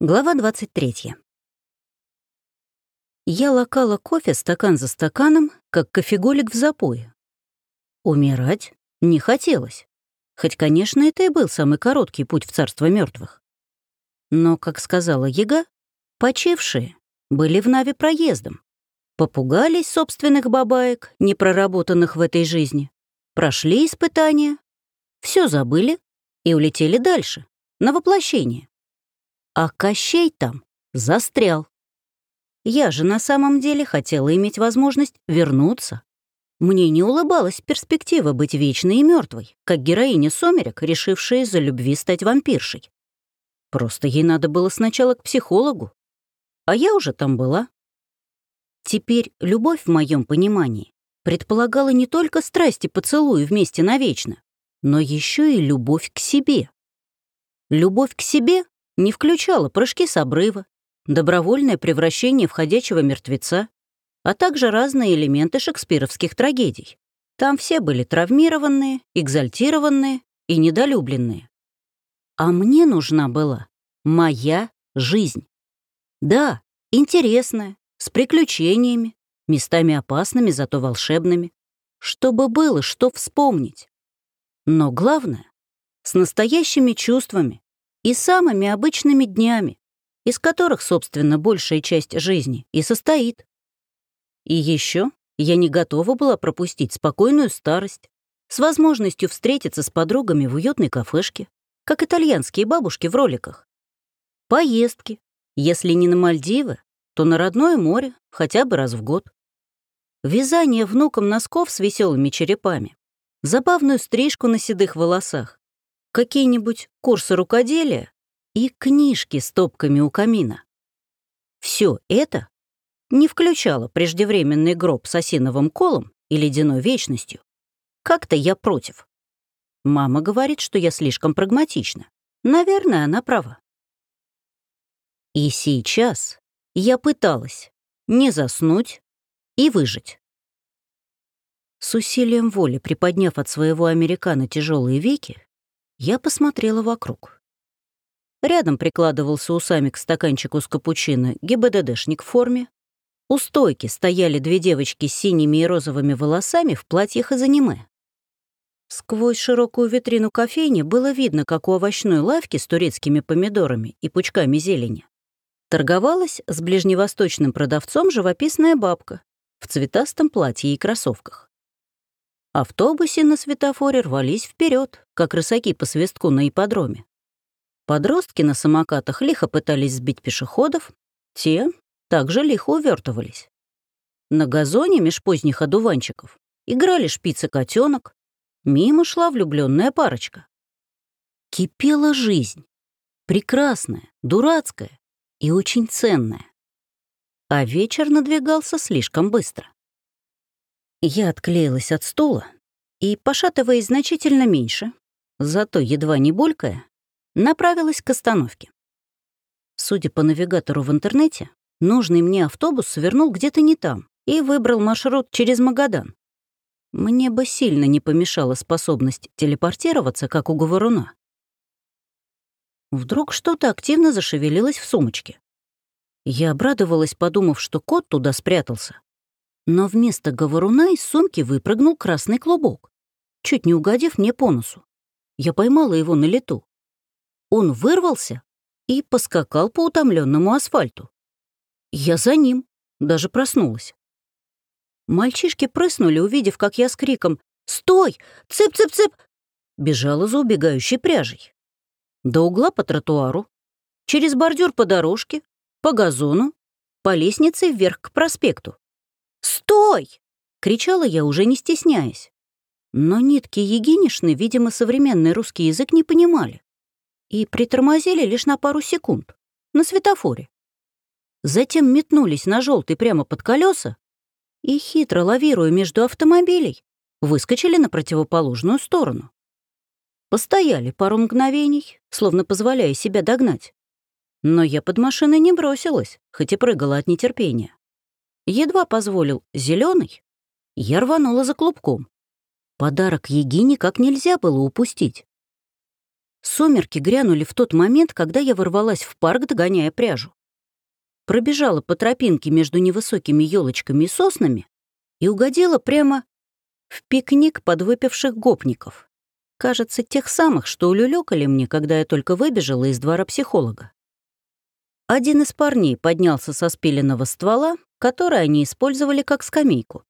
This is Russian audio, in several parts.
Глава 23. Я лакала кофе стакан за стаканом, как кофеголик в запое. Умирать не хотелось. Хоть, конечно, это и был самый короткий путь в царство мертвых. Но, как сказала Яга, почившие были в Нави проездом. Попугались собственных бабаек, не проработанных в этой жизни, прошли испытания, все забыли и улетели дальше, на воплощение а Кощей там застрял. Я же на самом деле хотела иметь возможность вернуться. Мне не улыбалась перспектива быть вечной и мертвой, как героиня Сомерек, решившая из-за любви стать вампиршей. Просто ей надо было сначала к психологу, а я уже там была. Теперь любовь в моем понимании предполагала не только страсти поцелуи вместе навечно, но еще и любовь к себе. Любовь к себе не включала прыжки с обрыва, добровольное превращение в ходячего мертвеца, а также разные элементы шекспировских трагедий. Там все были травмированные, экзальтированные и недолюбленные. А мне нужна была моя жизнь. Да, интересная, с приключениями, местами опасными, зато волшебными, чтобы было что вспомнить. Но главное — с настоящими чувствами, и самыми обычными днями, из которых, собственно, большая часть жизни и состоит. И еще я не готова была пропустить спокойную старость с возможностью встретиться с подругами в уютной кафешке, как итальянские бабушки в роликах. Поездки, если не на Мальдивы, то на родное море хотя бы раз в год. Вязание внукам носков с веселыми черепами, забавную стрижку на седых волосах, какие-нибудь курсы рукоделия и книжки с топками у камина. Все это не включало преждевременный гроб с осиновым колом и ледяной вечностью. Как-то я против. Мама говорит, что я слишком прагматична. Наверное, она права. И сейчас я пыталась не заснуть и выжить. С усилием воли приподняв от своего американо тяжелые веки, я посмотрела вокруг. Рядом прикладывался усами к стаканчику с капучино ГИБДДшник в форме. У стойки стояли две девочки с синими и розовыми волосами в платьях из аниме. Сквозь широкую витрину кофейни было видно, как у овощной лавки с турецкими помидорами и пучками зелени торговалась с ближневосточным продавцом живописная бабка в цветастом платье и кроссовках автобусе на светофоре рвались вперед, как рысаки по свистку на ипподроме. Подростки на самокатах лихо пытались сбить пешеходов, те также лихо увертывались. На газоне меж поздних одуванчиков играли шпицы котенок, мимо шла влюбленная парочка. Кипела жизнь. Прекрасная, дурацкая и очень ценная. А вечер надвигался слишком быстро. Я отклеилась от стула и, пошатываясь значительно меньше, зато едва не булькая, направилась к остановке. Судя по навигатору в интернете, нужный мне автобус свернул где-то не там и выбрал маршрут через Магадан. Мне бы сильно не помешала способность телепортироваться, как у говоруна. Вдруг что-то активно зашевелилось в сумочке. Я обрадовалась, подумав, что кот туда спрятался, но вместо говоруна из сумки выпрыгнул красный клубок, чуть не угодив мне по носу. Я поймала его на лету. Он вырвался и поскакал по утомленному асфальту. Я за ним, даже проснулась. Мальчишки прыснули, увидев, как я с криком «Стой! Цып-цып-цып!» бежала за убегающей пряжей. До угла по тротуару, через бордюр по дорожке, по газону, по лестнице вверх к проспекту. «Стой!» — кричала я, уже не стесняясь. Но нитки Егинишны, видимо, современный русский язык не понимали и притормозили лишь на пару секунд, на светофоре. Затем метнулись на желтый прямо под колеса и, хитро лавируя между автомобилей, выскочили на противоположную сторону. Постояли пару мгновений, словно позволяя себя догнать. Но я под машиной не бросилась, хоть и прыгала от нетерпения едва позволил зеленый, я рванула за клубком. Подарок Еги никак нельзя было упустить. Сумерки грянули в тот момент, когда я ворвалась в парк, догоняя пряжу. Пробежала по тропинке между невысокими елочками и соснами и угодила прямо в пикник подвыпивших гопников. Кажется, тех самых, что улюлёкали мне, когда я только выбежала из двора психолога. Один из парней поднялся со спиленного ствола, который они использовали как скамейку.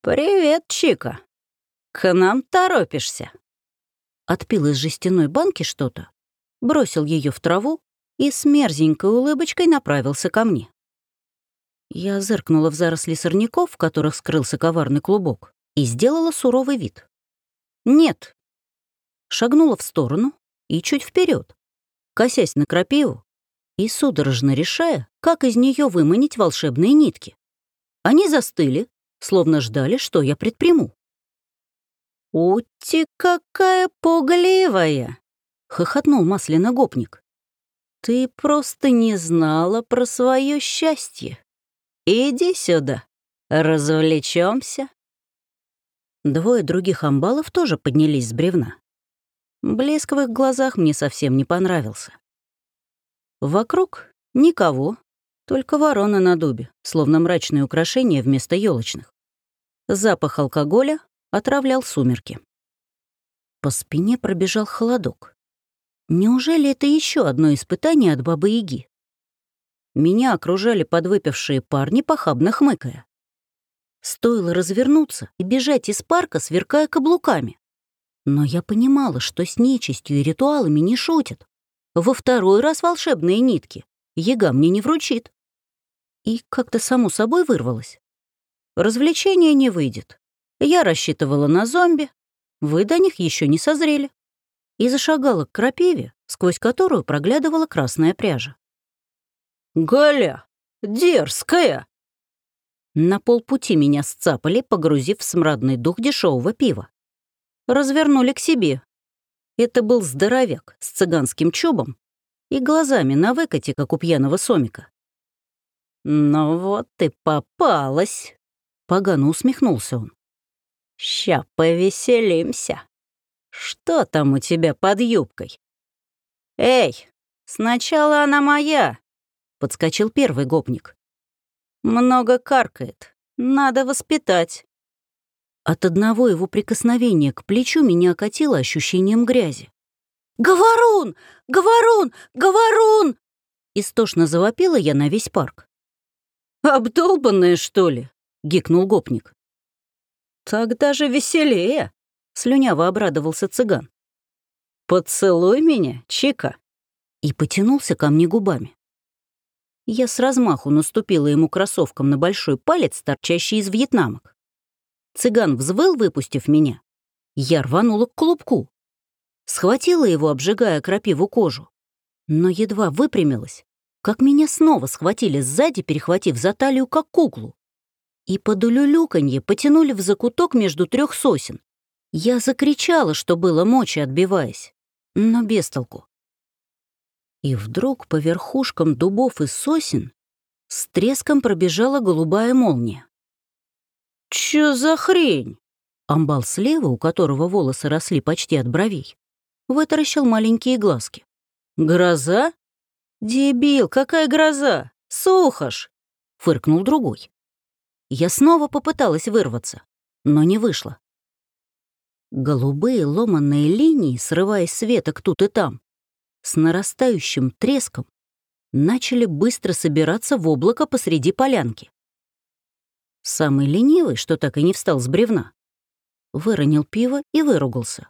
«Привет, Чика! К нам торопишься!» Отпил из жестяной банки что-то, бросил ее в траву и с мерзенькой улыбочкой направился ко мне. Я зыркнула в заросли сорняков, в которых скрылся коварный клубок, и сделала суровый вид. «Нет». Шагнула в сторону и чуть вперед, косясь на крапиву и судорожно решая, как из нее выманить волшебные нитки. Они застыли, словно ждали, что я предприму. «Ути какая пугливая!» — хохотнул масляно гопник. «Ты просто не знала про свое счастье. Иди сюда, развлечемся. Двое других амбалов тоже поднялись с бревна. Блеск в их глазах мне совсем не понравился. Вокруг никого, только ворона на дубе, словно мрачное украшение вместо елочных. Запах алкоголя отравлял сумерки. По спине пробежал холодок. Неужели это еще одно испытание от Бабы-Яги? Меня окружали подвыпившие парни, похабно хмыкая. Стоило развернуться и бежать из парка, сверкая каблуками. Но я понимала, что с нечистью и ритуалами не шутят. Во второй раз волшебные нитки Яга мне не вручит. И как-то само собой вырвалось. Развлечение не выйдет. Я рассчитывала на зомби, вы до них еще не созрели. И зашагала к крапиве, сквозь которую проглядывала красная пряжа. «Галя, дерзкая!» На полпути меня сцапали, погрузив в смрадный дух дешевого пива. Развернули к себе. Это был здоровяк с цыганским чубом и глазами на выкате, как у пьяного сомика. «Ну вот ты попалась!» — погано усмехнулся он. «Ща повеселимся. Что там у тебя под юбкой?» «Эй, сначала она моя!» — подскочил первый гопник. «Много каркает. Надо воспитать». От одного его прикосновения к плечу меня окатило ощущением грязи. «Говорун! Говорун! Говорун!» Истошно завопила я на весь парк. «Обдолбанная, что ли?» — гикнул гопник. «Так даже веселее!» — слюняво обрадовался цыган. «Поцелуй меня, Чика!» И потянулся ко мне губами. Я с размаху наступила ему кроссовком на большой палец, торчащий из вьетнамок. Цыган взвыл, выпустив меня. Я рванула к клубку. Схватила его, обжигая крапиву кожу. Но едва выпрямилась, как меня снова схватили сзади, перехватив за талию, как куклу. И под улюлюканье потянули в закуток между трех сосен. Я закричала, что было мочи, отбиваясь, но без толку. И вдруг по верхушкам дубов и сосен с треском пробежала голубая молния. «Чё за хрень?» Амбал слева, у которого волосы росли почти от бровей, вытаращил маленькие глазки. «Гроза? Дебил, какая гроза? Сухош!» — фыркнул другой. Я снова попыталась вырваться, но не вышло. Голубые ломанные линии, срываясь с веток тут и там, с нарастающим треском начали быстро собираться в облако посреди полянки. Самый ленивый, что так и не встал с бревна, выронил пиво и выругался.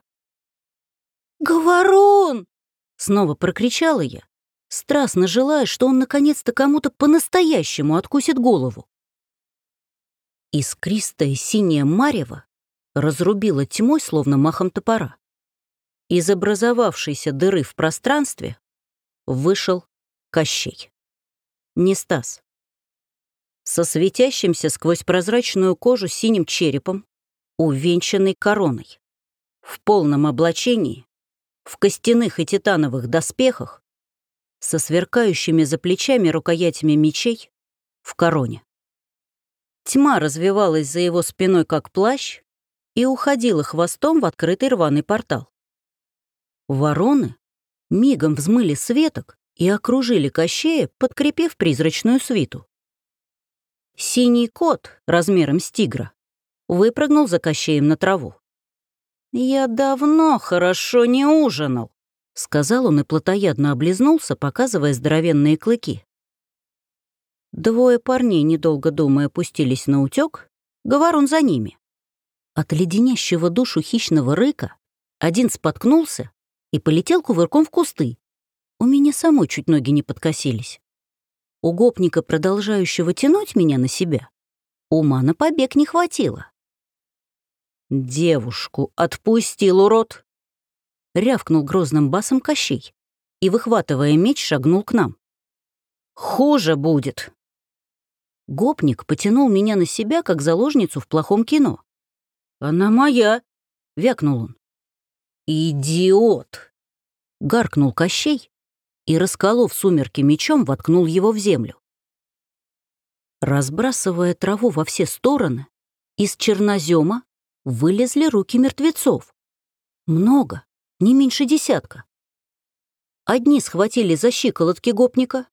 «Говорун!» — снова прокричала я, страстно желая, что он наконец-то кому-то по-настоящему откусит голову. Искристая синяя марево разрубила тьмой, словно махом топора. Из образовавшейся дыры в пространстве вышел Кощей. Не Стас. Со светящимся сквозь прозрачную кожу синим черепом, увенчанный короной. В полном облачении, в костяных и титановых доспехах, со сверкающими за плечами рукоятями мечей в короне. Тьма развивалась за его спиной, как плащ, и уходила хвостом в открытый рваный портал. Вороны мигом взмыли светок и окружили Кощея, подкрепив призрачную свиту. Синий кот размером с тигра выпрыгнул за Кощеем на траву. «Я давно хорошо не ужинал», — сказал он и плотоядно облизнулся, показывая здоровенные клыки. Двое парней, недолго думая, опустились на утёк, говорун за ними. От леденящего душу хищного рыка один споткнулся и полетел кувырком в кусты. У меня самой чуть ноги не подкосились. У гопника, продолжающего тянуть меня на себя, ума на побег не хватило. «Девушку отпустил, урод!» Рявкнул грозным басом Кощей и, выхватывая меч, шагнул к нам. «Хуже будет!» Гопник потянул меня на себя, как заложницу в плохом кино. «Она моя!» — вякнул он. «Идиот!» — гаркнул Кощей и, расколов сумерки мечом, воткнул его в землю. Разбрасывая траву во все стороны, из чернозема вылезли руки мертвецов. Много, не меньше десятка. Одни схватили за щиколотки гопника,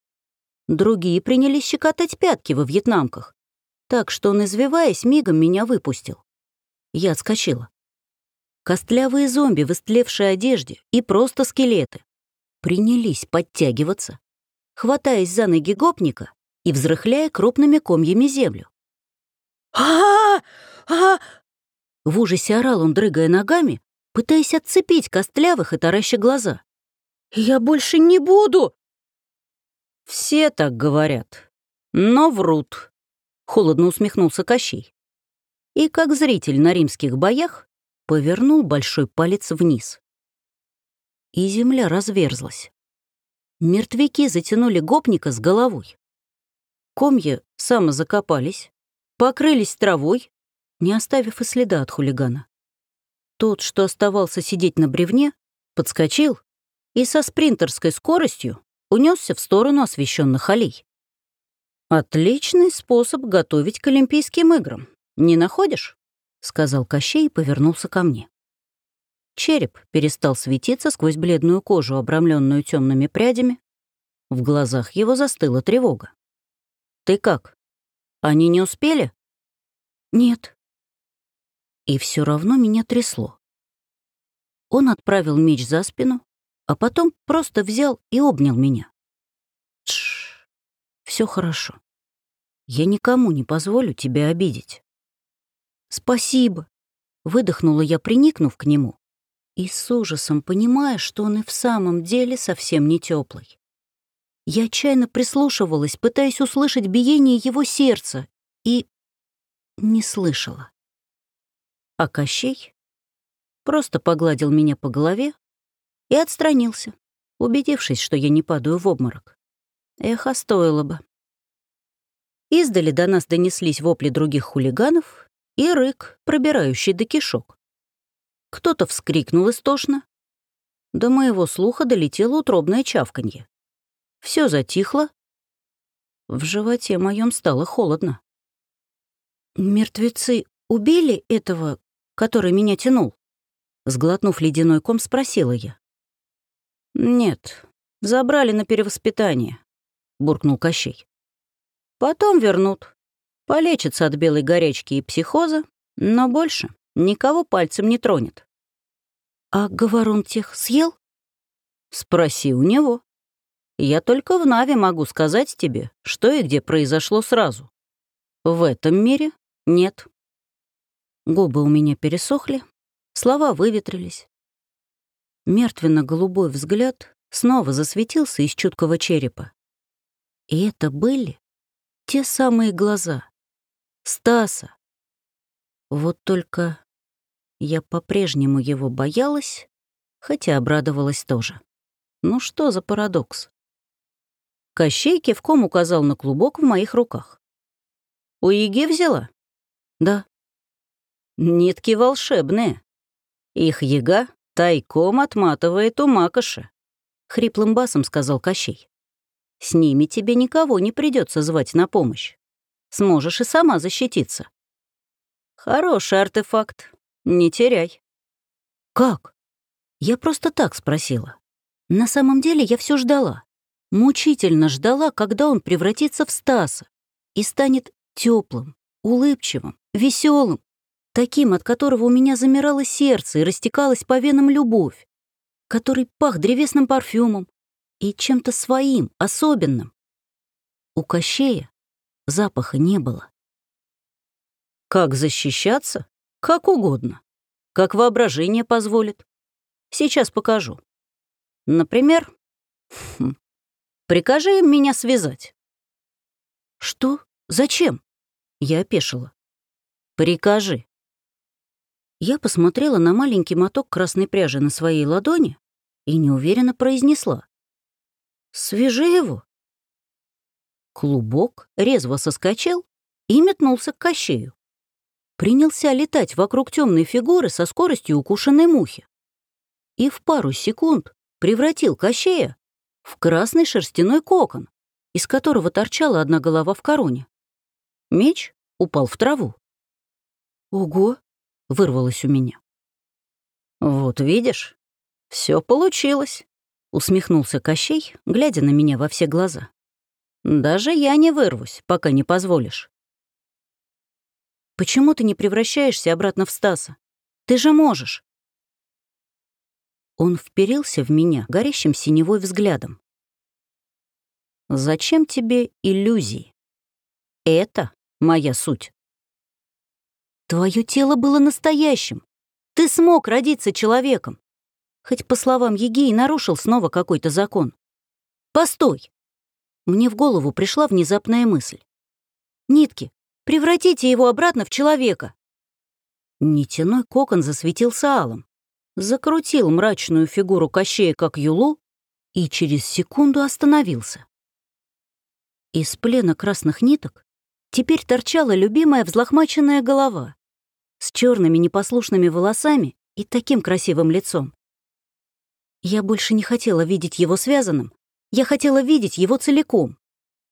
другие принялись щекотать пятки во вьетнамках, так что он, извиваясь, мигом меня выпустил. Я отскочила. Костлявые зомби в истлевшей одежде и просто скелеты принялись подтягиваться, хватаясь за ноги гопника и взрыхляя крупными комьями землю. а а В ужасе орал он, дрыгая ногами, пытаясь отцепить костлявых и тараща глаза. «Я больше не буду!» «Все так говорят, но врут», — холодно усмехнулся Кощей. И, как зритель на римских боях, повернул большой палец вниз. И земля разверзлась. Мертвяки затянули гопника с головой. Комья самозакопались, покрылись травой, не оставив и следа от хулигана. Тот, что оставался сидеть на бревне, подскочил и со спринтерской скоростью унесся в сторону освещенных аллей. «Отличный способ готовить к Олимпийским играм, не находишь?» — сказал Кощей и повернулся ко мне. Череп перестал светиться сквозь бледную кожу, обрамленную темными прядями. В глазах его застыла тревога. «Ты как? Они не успели?» «Нет». И все равно меня трясло. Он отправил меч за спину, а потом просто взял и обнял меня. Тш, все хорошо. Я никому не позволю тебя обидеть. «Спасибо», — выдохнула я, приникнув к нему, и с ужасом понимая, что он и в самом деле совсем не теплый. Я отчаянно прислушивалась, пытаясь услышать биение его сердца, и не слышала. А Кощей просто погладил меня по голове и отстранился, убедившись, что я не падаю в обморок. Эх, а стоило бы. Издали до нас донеслись вопли других хулиганов, и рык, пробирающий до кишок. Кто-то вскрикнул истошно. До моего слуха долетело утробное чавканье. Все затихло. В животе моем стало холодно. «Мертвецы убили этого, который меня тянул?» Сглотнув ледяной ком, спросила я. «Нет, забрали на перевоспитание», — буркнул Кощей. «Потом вернут. Полечится от белой горячки и психоза, но больше никого пальцем не тронет. «А говорун тех съел?» «Спроси у него. Я только в Наве могу сказать тебе, что и где произошло сразу. В этом мире нет». Губы у меня пересохли, слова выветрились. Мертвенно-голубой взгляд снова засветился из чуткого черепа. И это были те самые глаза, Стаса. Вот только я по-прежнему его боялась, хотя обрадовалась тоже. Ну что за парадокс? Кощей кивком указал на клубок в моих руках. «У Иги взяла?» «Да». «Нитки волшебные. Их яга тайком отматывает у макоши», — хриплым басом сказал Кощей. «С ними тебе никого не придется звать на помощь сможешь и сама защититься. Хороший артефакт, не теряй. Как? Я просто так спросила. На самом деле я все ждала. Мучительно ждала, когда он превратится в Стаса и станет теплым, улыбчивым, веселым, таким, от которого у меня замирало сердце и растекалась по венам любовь, который пах древесным парфюмом и чем-то своим, особенным. У Кощея запаха не было. Как защищаться? Как угодно. Как воображение позволит. Сейчас покажу. Например, хм, прикажи им меня связать. Что? Зачем? Я опешила. Прикажи. Я посмотрела на маленький моток красной пряжи на своей ладони и неуверенно произнесла. «Свяжи его». Клубок резво соскочил и метнулся к кощею. Принялся летать вокруг темной фигуры со скоростью укушенной мухи. И в пару секунд превратил кощея в красный шерстяной кокон, из которого торчала одна голова в короне. Меч упал в траву. «Ого!» — вырвалось у меня. «Вот видишь, все получилось», — усмехнулся Кощей, глядя на меня во все глаза. «Даже я не вырвусь, пока не позволишь». «Почему ты не превращаешься обратно в Стаса? Ты же можешь». Он вперился в меня горящим синевой взглядом. «Зачем тебе иллюзии? Это моя суть». Твое тело было настоящим. Ты смог родиться человеком. Хоть, по словам Егеи, нарушил снова какой-то закон. Постой! Мне в голову пришла внезапная мысль. Нитки, превратите его обратно в человека. Нитяной кокон засветился алым, закрутил мрачную фигуру Кощея как юлу и через секунду остановился. Из плена красных ниток теперь торчала любимая взлохмаченная голова с черными непослушными волосами и таким красивым лицом. Я больше не хотела видеть его связанным, я хотела видеть его целиком.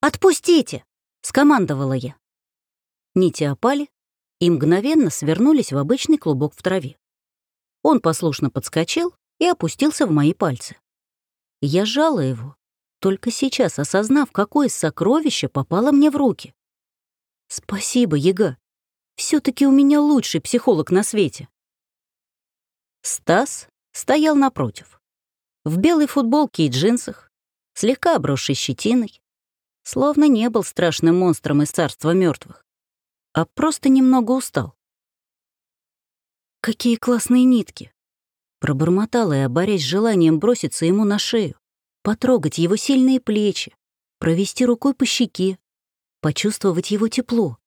«Отпустите!» — скомандовала я. Нити опали и мгновенно свернулись в обычный клубок в траве. Он послушно подскочил и опустился в мои пальцы. Я сжала его, только сейчас осознав, какое сокровище попало мне в руки. «Спасибо, Яга все таки у меня лучший психолог на свете. Стас стоял напротив. В белой футболке и джинсах, слегка обросший щетиной, словно не был страшным монстром из царства мертвых, а просто немного устал. «Какие классные нитки!» Пробормотала я, борясь с желанием броситься ему на шею, потрогать его сильные плечи, провести рукой по щеке, почувствовать его тепло.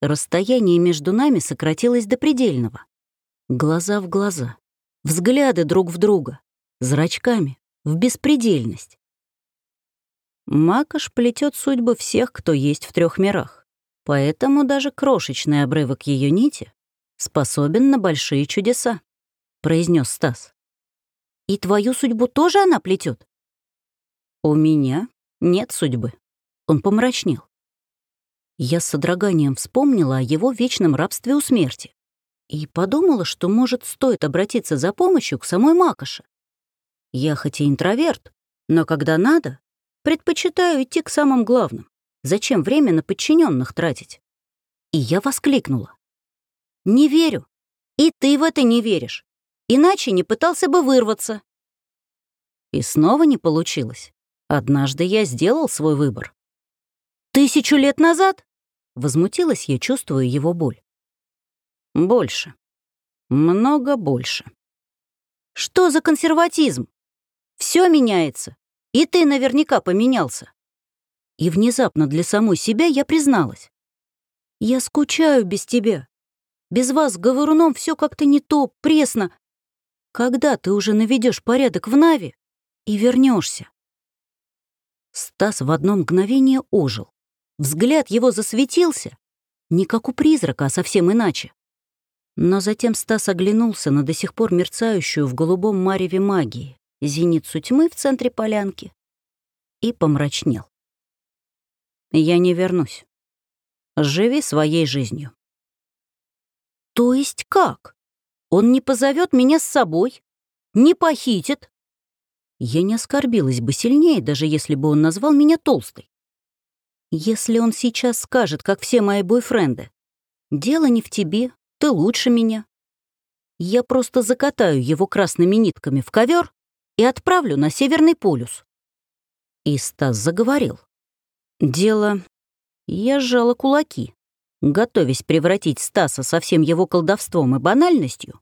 Расстояние между нами сократилось до предельного. Глаза в глаза, взгляды друг в друга, зрачками, в беспредельность. Макаш плетет судьбы всех, кто есть в трех мирах, поэтому даже крошечный обрывок ее нити способен на большие чудеса, произнес Стас. И твою судьбу тоже она плетет? У меня нет судьбы. Он помрачнел. Я с содроганием вспомнила о его вечном рабстве у смерти и подумала, что, может, стоит обратиться за помощью к самой Макаше. Я хоть и интроверт, но когда надо, предпочитаю идти к самым главным. Зачем время на подчиненных тратить? И я воскликнула. «Не верю. И ты в это не веришь. Иначе не пытался бы вырваться». И снова не получилось. Однажды я сделал свой выбор. «Тысячу лет назад?» Возмутилась я, чувствуя его боль. Больше. Много больше. Что за консерватизм? Все меняется. И ты наверняка поменялся. И внезапно для самой себя я призналась. Я скучаю без тебя. Без вас, говоруном, все как-то не то, пресно. Когда ты уже наведешь порядок в Нави и вернешься? Стас в одно мгновение ожил. Взгляд его засветился, не как у призрака, а совсем иначе. Но затем Стас оглянулся на до сих пор мерцающую в голубом мареве магии зеницу тьмы в центре полянки и помрачнел. «Я не вернусь. Живи своей жизнью». «То есть как? Он не позовет меня с собой, не похитит. Я не оскорбилась бы сильнее, даже если бы он назвал меня толстой. Если он сейчас скажет, как все мои бойфренды, «Дело не в тебе, ты лучше меня», я просто закатаю его красными нитками в ковер и отправлю на Северный полюс. И Стас заговорил. Дело... Я сжала кулаки, готовясь превратить Стаса со всем его колдовством и банальностью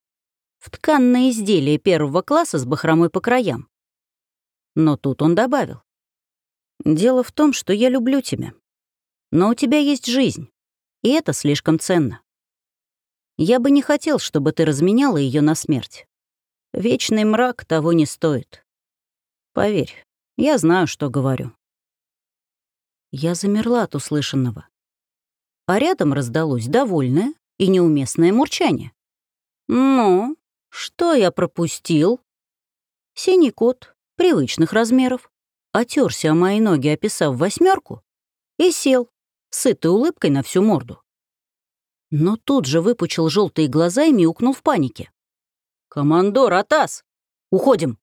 в тканное изделие первого класса с бахромой по краям. Но тут он добавил. «Дело в том, что я люблю тебя. Но у тебя есть жизнь, и это слишком ценно. Я бы не хотел, чтобы ты разменяла ее на смерть. Вечный мрак того не стоит. Поверь, я знаю, что говорю. Я замерла от услышанного. А рядом раздалось довольное и неуместное мурчание. «Ну, что я пропустил?» Синий кот, привычных размеров, отерся о мои ноги, описав восьмерку, и сел, сытой улыбкой на всю морду но тут же выпучил желтые глаза и мяукнул в панике. «Командор, Атас! Уходим!»